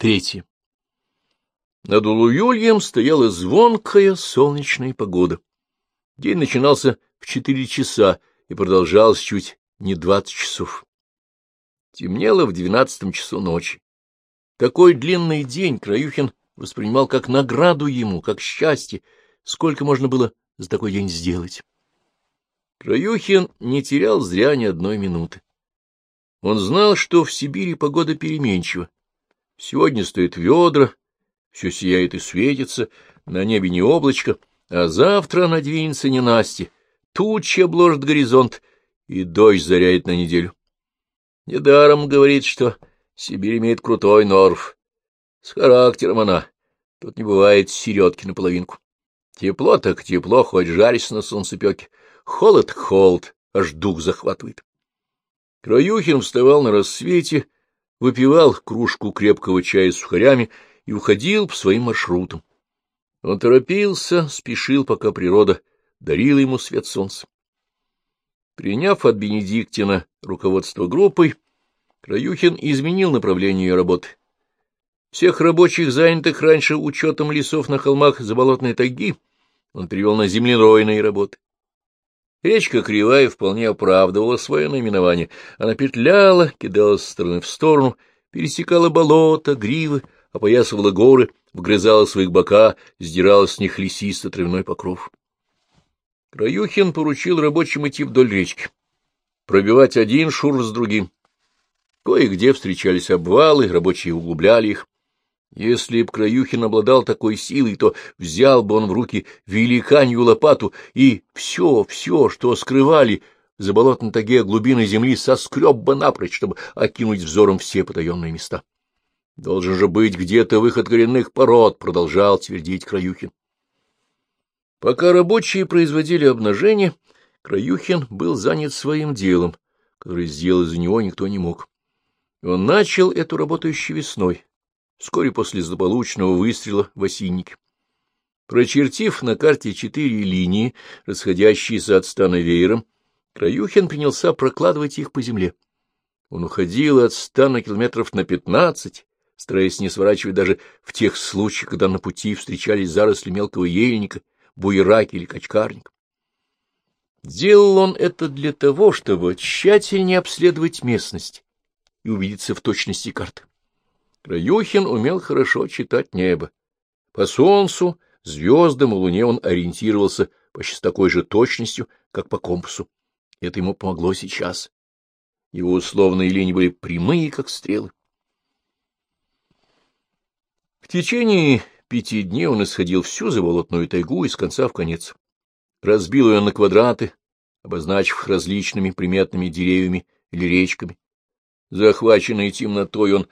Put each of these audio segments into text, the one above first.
Третье. Над Улуюльем стояла звонкая солнечная погода. День начинался в четыре часа и продолжался чуть не двадцать часов. Темнело в двенадцатом часу ночи. Такой длинный день Краюхин воспринимал как награду ему, как счастье. Сколько можно было за такой день сделать? Краюхин не терял зря ни одной минуты. Он знал, что в Сибири погода переменчива. Сегодня стоит ведра, все сияет и светится, на небе не облачко, а завтра надвинется ненасти, тучи обложат горизонт, и дождь заряет на неделю. Недаром говорит, что Сибирь имеет крутой норв. С характером она. Тут не бывает середки наполовинку. Тепло так тепло, хоть жаришь на солнцепеке. Холод — холод, аж дух захватывает. Краюхин вставал на рассвете, выпивал кружку крепкого чая с сухарями и уходил по своим маршрутам. Он торопился, спешил, пока природа дарила ему свет солнца. Приняв от Бенедиктина руководство группой, Краюхин изменил направление ее работы. Всех рабочих, занятых раньше учетом лесов на холмах заболотной тайги, он привел на землеройные работы. Речка Кривая вполне оправдывала свое наименование. Она петляла, кидалась с стороны в сторону, пересекала болото, гривы, опоясывала горы, вгрызала своих бока, сдирала с них лесисто-травяной покров. Краюхин поручил рабочим идти вдоль речки, пробивать один шур с другим. Кое-где встречались обвалы, рабочие углубляли их. Если б Краюхин обладал такой силой, то взял бы он в руки великанью лопату и все, все, что скрывали за болотной таге глубины земли, соскреб бы напрочь, чтобы окинуть взором все потаенные места. Должен же быть где-то выход коренных пород, — продолжал твердить Краюхин. Пока рабочие производили обнажение, Краюхин был занят своим делом, которое сделать за него никто не мог. Он начал эту работу еще весной, вскоре после злополучного выстрела в осиннике. Прочертив на карте четыре линии, расходящиеся от стана веером, Краюхин принялся прокладывать их по земле. Он уходил от стана километров на пятнадцать, стараясь не сворачивать даже в тех случаях, когда на пути встречались заросли мелкого ельника, буераки или качкарник. Делал он это для того, чтобы тщательнее обследовать местность и убедиться в точности карты. Краюхин умел хорошо читать небо. По солнцу, звездам и луне он ориентировался почти с такой же точностью, как по компасу. Это ему помогло сейчас. Его условные линии были прямые, как стрелы. В течение пяти дней он исходил всю заболотную тайгу из конца в конец. Разбил ее на квадраты, обозначив различными приметными деревьями или речками. Захваченный темнотой, он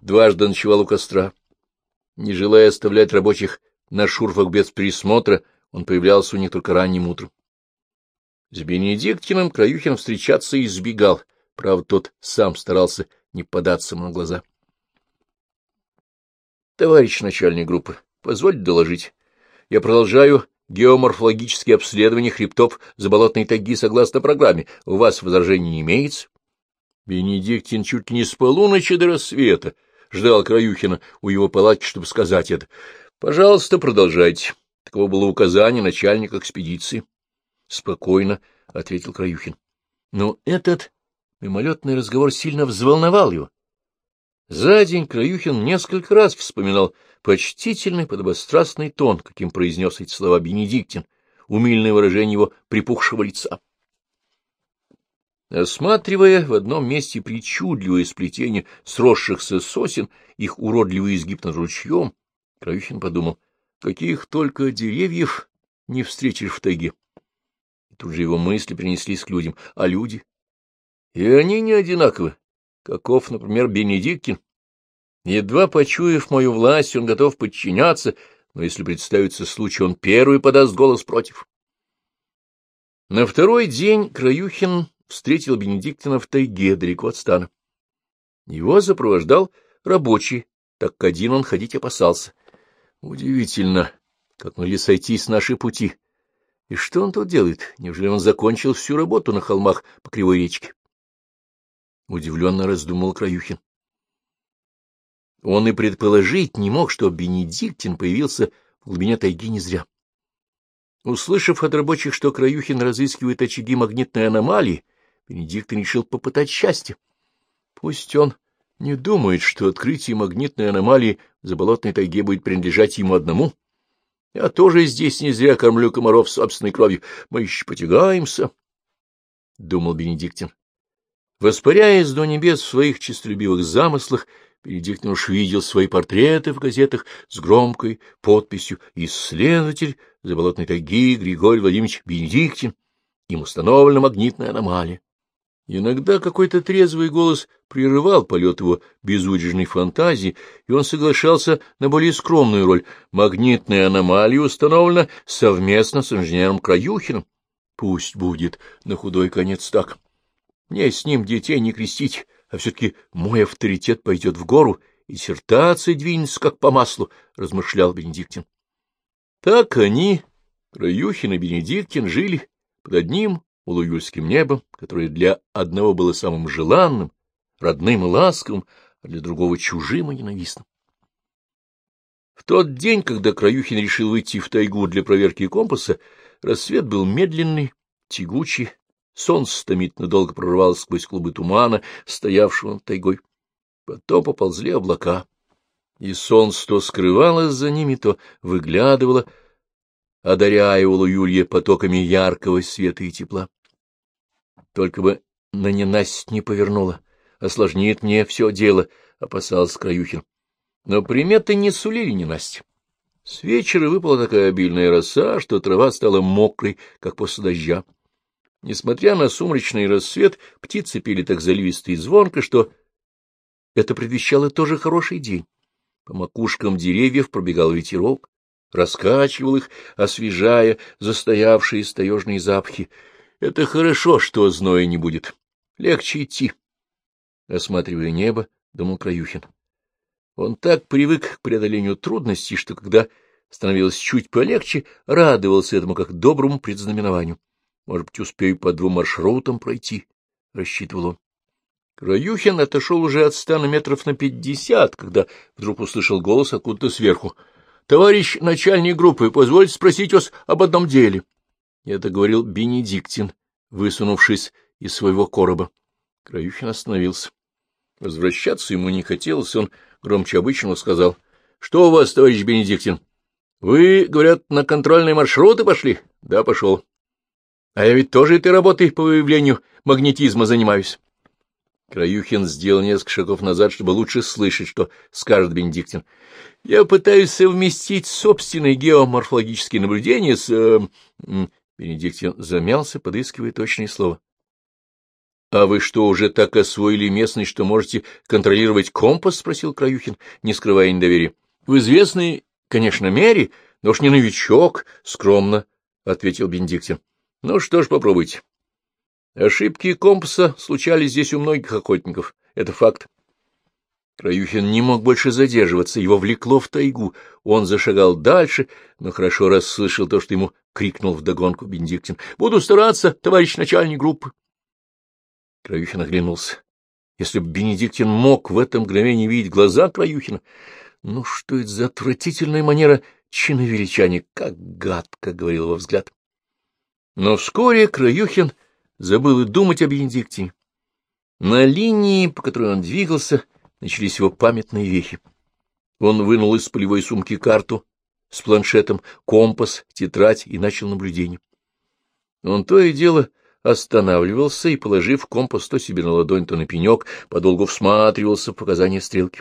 дважды ночевал у костра. Не желая оставлять рабочих на шурфах без присмотра, он появлялся у них только ранним утром. С Бенедиктином Краюхин встречаться избегал, правда, тот сам старался не податься ему на глаза. Товарищ начальник группы, позвольте доложить. Я продолжаю геоморфологические обследования хребтов заболотной тайги согласно программе. У вас возражений не имеется? Бенедиктин чуть не с полуночи до рассвета ждал Краюхина у его палатки, чтобы сказать это. — Пожалуйста, продолжайте. Таково было указание начальника экспедиции. — Спокойно, — ответил Краюхин. Но этот мимолетный разговор сильно взволновал его. За день Краюхин несколько раз вспоминал почтительный подобострастный тон, каким произнес эти слова Бенедиктин, умильное выражение его припухшего лица. Осматривая в одном месте причудливое сплетение сросшихся сосен, их уродливый изгиб над ручьем, Краюхин подумал, каких только деревьев не встретишь в тайге. И тут же его мысли принеслись к людям, а люди? И они не одинаковы каков, например, Бенедиктин. Едва почуяв мою власть, он готов подчиняться, но если представится случай, он первый подаст голос против. На второй день Краюхин встретил Бенедиктина в тайге, далеко от стана. Его сопровождал рабочий, так как один он ходить опасался. Удивительно, как могли сойти с нашей пути. И что он тут делает? Неужели он закончил всю работу на холмах по Кривой речке? — удивленно раздумал Краюхин. Он и предположить не мог, что Бенедиктин появился в глубине тайги не зря. Услышав от рабочих, что Краюхин разыскивает очаги магнитной аномалии, Бенедиктин решил попытать счастье. Пусть он не думает, что открытие магнитной аномалии в заболотной тайге будет принадлежать ему одному. Я тоже здесь не зря кормлю комаров собственной кровью. Мы еще потягаемся, — думал Бенедиктин. Воспаряясь до небес в своих честолюбивых замыслах, Бенедиктин уж видел свои портреты в газетах с громкой подписью «Исследователь заболотной тайги Григорий Владимирович Бенедиктин». Им установлена магнитная аномалия. Иногда какой-то трезвый голос прерывал полет его безудержной фантазии, и он соглашался на более скромную роль. Магнитная аномалия установлена совместно с инженером Краюхиным. Пусть будет на худой конец так. Мне с ним детей не крестить, а все-таки мой авторитет пойдет в гору, и диссертация двинется как по маслу, — размышлял Бенедиктин. Так они, Краюхин и Бенедиктин, жили под одним улуюльским небом, которое для одного было самым желанным, родным и ласковым, а для другого чужим и ненавистным. В тот день, когда Краюхин решил выйти в тайгу для проверки компаса, рассвет был медленный, тягучий, солнце томительно долго прорвалось сквозь клубы тумана, стоявшего над тайгой. Потом поползли облака, и солнце то скрывалось за ними, то выглядывало, одаряя Улуюлье потоками яркого света и тепла. Только бы на ненастье не повернула, осложнит мне все дело, — опасался Краюхин. Но приметы не сулили ненастье. С вечера выпала такая обильная роса, что трава стала мокрой, как после дождя. Несмотря на сумрачный рассвет, птицы пели так заливисто и звонко, что это предвещало тоже хороший день. По макушкам деревьев пробегал ветерок, раскачивал их, освежая застоявшие таежные запахи. Это хорошо, что зноя не будет. Легче идти. Осматривая небо, думал Краюхин. Он так привык к преодолению трудностей, что когда становилось чуть полегче, радовался этому как доброму предзнаменованию. Может быть, успею по двум маршрутам пройти, — рассчитывал он. Краюхин отошел уже от стана метров на пятьдесят, когда вдруг услышал голос откуда-то сверху. — Товарищ начальник группы, позвольте спросить вас об одном деле. Это говорил Бенедиктин, высунувшись из своего короба. Краюхин остановился. Возвращаться ему не хотелось, он громче обычного сказал. — Что у вас, товарищ Бенедиктин? — Вы, говорят, на контрольные маршруты пошли? — Да, пошел. — А я ведь тоже этой работой по выявлению магнетизма занимаюсь. Краюхин сделал несколько шагов назад, чтобы лучше слышать, что скажет Бенедиктин. — Я пытаюсь совместить собственные геоморфологические наблюдения с... Э, Бенедиктин замялся, подыскивая точное слово. — А вы что, уже так освоили местность, что можете контролировать компас? — спросил Краюхин, не скрывая недоверия. — В известной, конечно, мере, но уж не новичок, — скромно ответил Бенедиктин. — Ну что ж, попробуйте. Ошибки компаса случались здесь у многих охотников. Это факт. Краюхин не мог больше задерживаться, его влекло в тайгу. Он зашагал дальше, но хорошо расслышал то, что ему крикнул вдогонку Бенедиктин. — Буду стараться, товарищ начальник группы. Краюхин оглянулся. Если бы Бенедиктин мог в этом мгновение видеть глаза Краюхина, ну что это за отвратительная манера чиновеличания, как гадко, — говорил его взгляд. Но вскоре Краюхин забыл и думать о Бенедиктине. На линии, по которой он двигался, — начались его памятные вехи. Он вынул из полевой сумки карту с планшетом, компас, тетрадь и начал наблюдение. Он то и дело останавливался и, положив компас то себе на ладонь, то на пенек, подолгу всматривался в показания стрелки.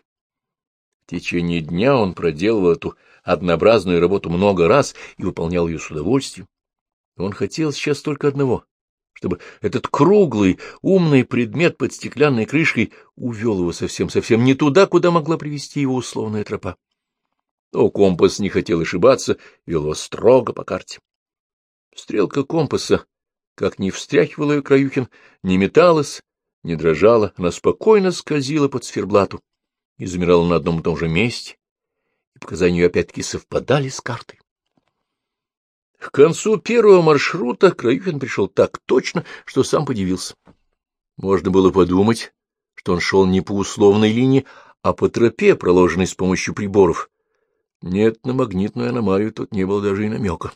В течение дня он проделывал эту однообразную работу много раз и выполнял ее с удовольствием. Он хотел сейчас только одного чтобы этот круглый, умный предмет под стеклянной крышкой увел его совсем-совсем не туда, куда могла привести его условная тропа. Но компас не хотел ошибаться, вел его строго по карте. Стрелка компаса, как ни встряхивала ее Краюхин, не металась, не дрожала, она спокойно скользила под сферблату и замирала на одном и том же месте, и показания ее опять-таки совпадали с картой. К концу первого маршрута Краюхин пришел так точно, что сам подивился. Можно было подумать, что он шел не по условной линии, а по тропе, проложенной с помощью приборов. Нет, на магнитную аномалию тут не было даже и намека.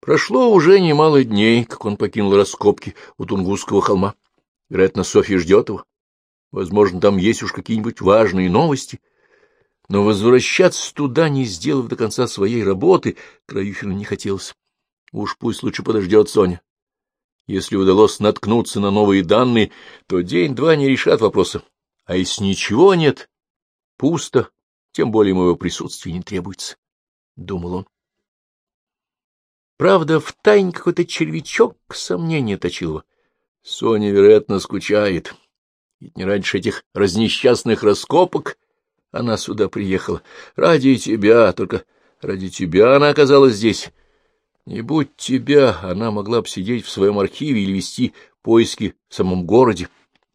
Прошло уже немало дней, как он покинул раскопки у Тунгусского холма. Вероятно, Софья ждет его. Возможно, там есть уж какие-нибудь важные новости. Но возвращаться туда, не сделав до конца своей работы, Краюхину не хотелось. Уж пусть лучше подождет Соня. Если удалось наткнуться на новые данные, то день-два не решат вопроса. А если ничего нет, пусто, тем более моего присутствия не требуется, — думал он. Правда, в тайне какой-то червячок сомнения точил его. Соня, вероятно, скучает. Ведь не раньше этих разнесчастных раскопок она сюда приехала. Ради тебя, только ради тебя она оказалась здесь. Не будь тебя, она могла бы сидеть в своем архиве или вести поиски в самом городе.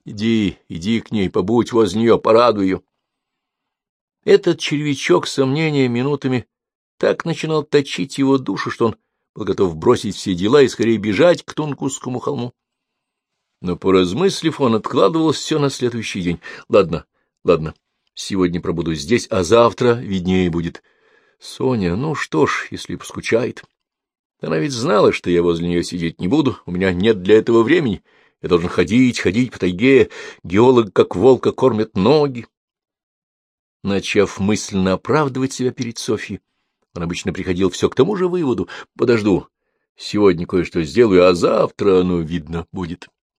Иди, иди к ней, побудь возле нее, порадуй ее. Этот червячок сомнения минутами так начинал точить его душу, что он был готов бросить все дела и скорее бежать к Тункусскому холму. Но, поразмыслив, он откладывал все на следующий день. Ладно, ладно, сегодня пробуду здесь, а завтра виднее будет. Соня, ну что ж, если поскучает. Она ведь знала, что я возле нее сидеть не буду, у меня нет для этого времени. Я должен ходить, ходить по тайге, геолог, как волка, кормит ноги. Начав мысленно оправдывать себя перед Софьей, он обычно приходил все к тому же выводу. Подожду, сегодня кое-что сделаю, а завтра, ну, видно, будет.